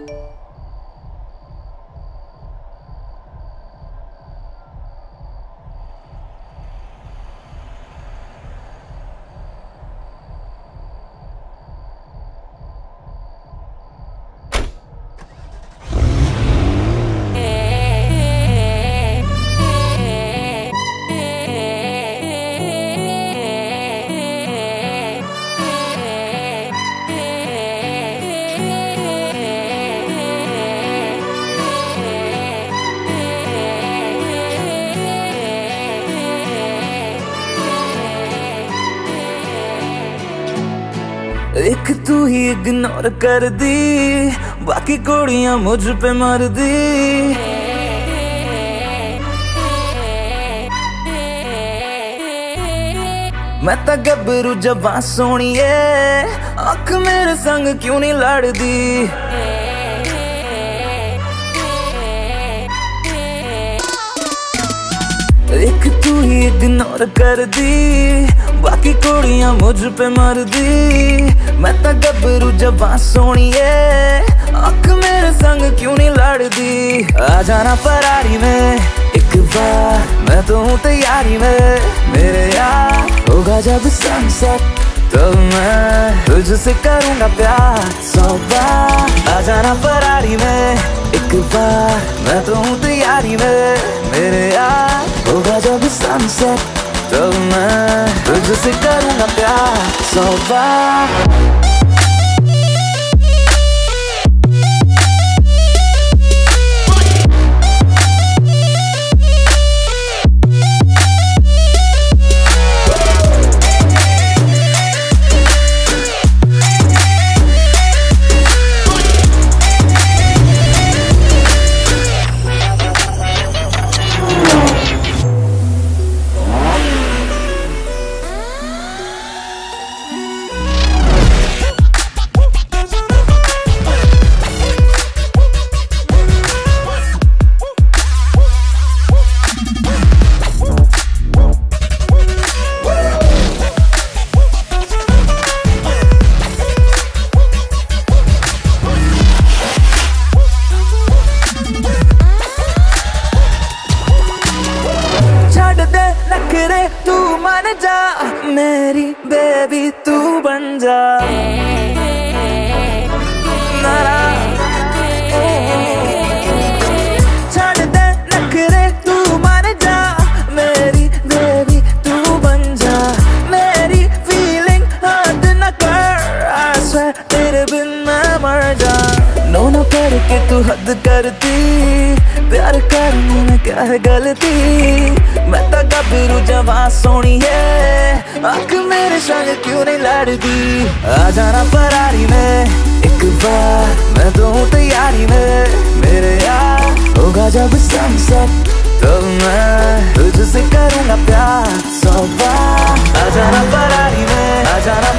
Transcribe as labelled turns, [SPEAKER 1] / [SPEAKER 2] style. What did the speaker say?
[SPEAKER 1] एक तू ही इग्नोर कर दी बाकी कुड़ियाँ मुझ पे मर दी मैं तो गबरू जबा सोनिए अख मेरे संग क्यों नहीं एक तू ही इग्नोर कर दी। बाकी कुड़ियाँ मुझ पे मर दी। मैं तो गबरू जबा सोनिए अख मेरे संग क्यों नहीं लड़दी? आ जाना फरारी में। एक बार मैं तो हूँ तैयारी में। मेरे यार होगा जब सनसेट तो मैं तुझसे करूँगा प्यार। सौ बार आ जाना फरारी में। एक बार मैं तो हूँ तैयारी में। यार होगा जब सनसेट तो मैं तुझसे करूँगा प्यार सौ तू मन जा मेरी बेबी तू बन जा। नो नो करके तू हद करती प्यार करने में क्या है गलती मैं तो गबरू जवा सोनी है आँख मेरे संग क्यों नहीं लड़ती आ जाना फरारी में एक बार मैं तो हूँ तैयारी में मेरे यार होगा जब सनसेट तो मैं तुझसे करूँगा प्यार सौ बार आ जाना फरारी में आ जाना